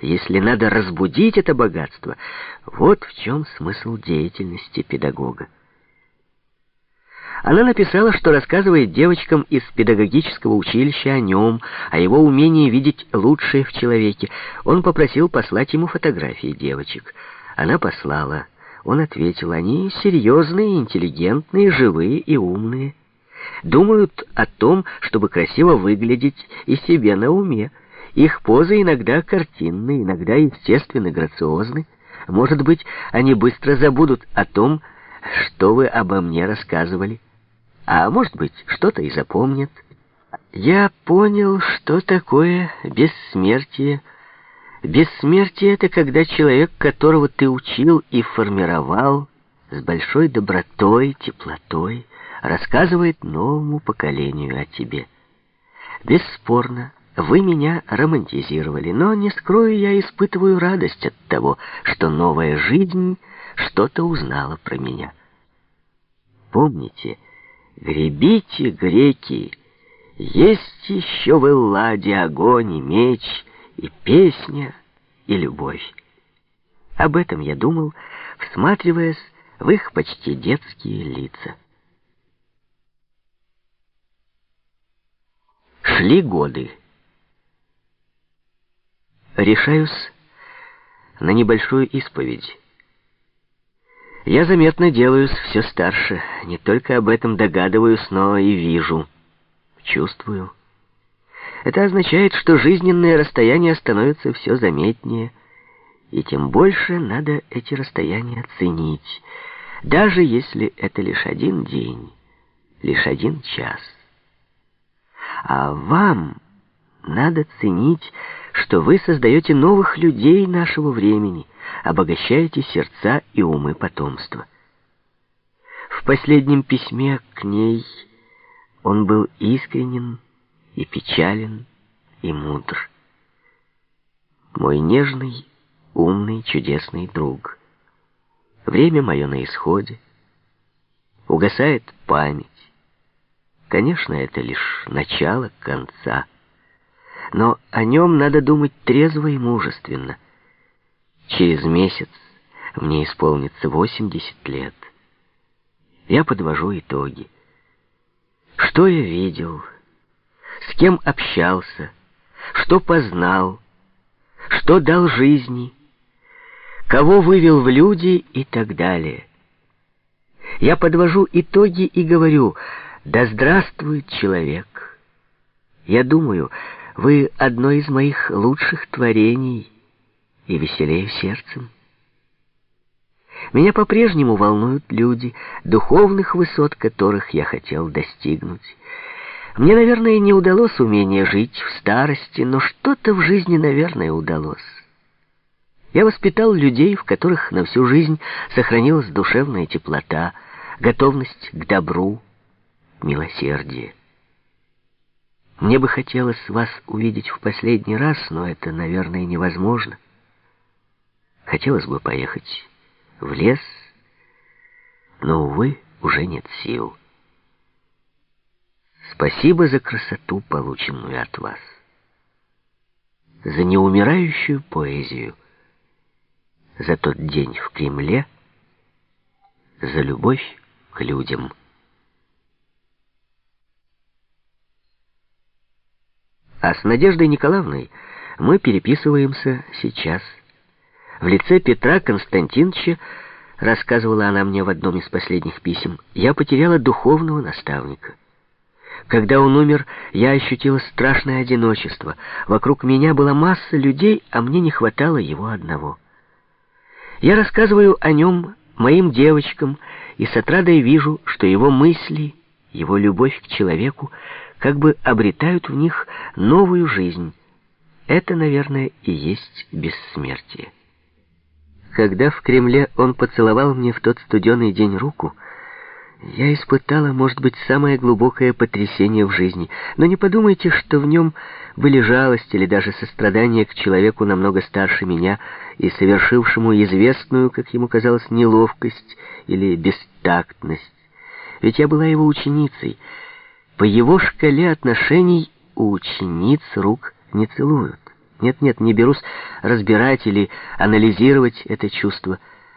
если надо разбудить это богатство, вот в чем смысл деятельности педагога. Она написала, что рассказывает девочкам из педагогического училища о нем, о его умении видеть лучшее в человеке. Он попросил послать ему фотографии девочек. Она послала. Он ответил, они серьезные, интеллигентные, живые и умные. Думают о том, чтобы красиво выглядеть и себе на уме. Их позы иногда картинны, иногда естественно грациозны. Может быть, они быстро забудут о том, что вы обо мне рассказывали. А может быть, что-то и запомнят. Я понял, что такое бессмертие. Бессмертие — это когда человек, которого ты учил и формировал, с большой добротой, теплотой, рассказывает новому поколению о тебе. Бесспорно, вы меня романтизировали, но, не скрою, я испытываю радость от того, что новая жизнь что-то узнала про меня. Помните, гребите, греки, есть еще в Элладе огонь и меч, и песня, и любовь. Об этом я думал, всматриваясь в их почти детские лица. Шли годы решаюсь на небольшую исповедь. Я заметно делаюсь все старше, не только об этом догадываюсь, но и вижу, чувствую. Это означает, что жизненные расстояния становятся все заметнее, и тем больше надо эти расстояния ценить, даже если это лишь один день, лишь один час. А вам надо ценить что вы создаете новых людей нашего времени, обогащаете сердца и умы потомства. В последнем письме к ней он был искренен и печален и мудр. Мой нежный, умный, чудесный друг. Время мое на исходе. Угасает память. Конечно, это лишь начало конца но о нем надо думать трезво и мужественно. Через месяц мне исполнится 80 лет. Я подвожу итоги. Что я видел? С кем общался? Что познал? Что дал жизни? Кого вывел в люди и так далее? Я подвожу итоги и говорю, да здравствует человек. Я думаю, вы одно из моих лучших творений и веселее сердцем. Меня по-прежнему волнуют люди, духовных высот которых я хотел достигнуть. Мне, наверное, не удалось умение жить в старости, но что-то в жизни, наверное, удалось. Я воспитал людей, в которых на всю жизнь сохранилась душевная теплота, готовность к добру, милосердие. Мне бы хотелось вас увидеть в последний раз, но это, наверное, невозможно. Хотелось бы поехать в лес, но, увы, уже нет сил. Спасибо за красоту, полученную от вас, за неумирающую поэзию, за тот день в Кремле, за любовь к людям. А с Надеждой Николаевной мы переписываемся сейчас. В лице Петра Константиновича, рассказывала она мне в одном из последних писем, я потеряла духовного наставника. Когда он умер, я ощутила страшное одиночество. Вокруг меня была масса людей, а мне не хватало его одного. Я рассказываю о нем моим девочкам, и с отрадой вижу, что его мысли, его любовь к человеку как бы обретают в них новую жизнь. Это, наверное, и есть бессмертие. Когда в Кремле он поцеловал мне в тот студеный день руку, я испытала, может быть, самое глубокое потрясение в жизни. Но не подумайте, что в нем были жалость или даже сострадание к человеку намного старше меня и совершившему известную, как ему казалось, неловкость или бестактность. Ведь я была его ученицей, по его шкале отношений у учениц рук не целуют. Нет-нет, не берусь разбирать или анализировать это чувство —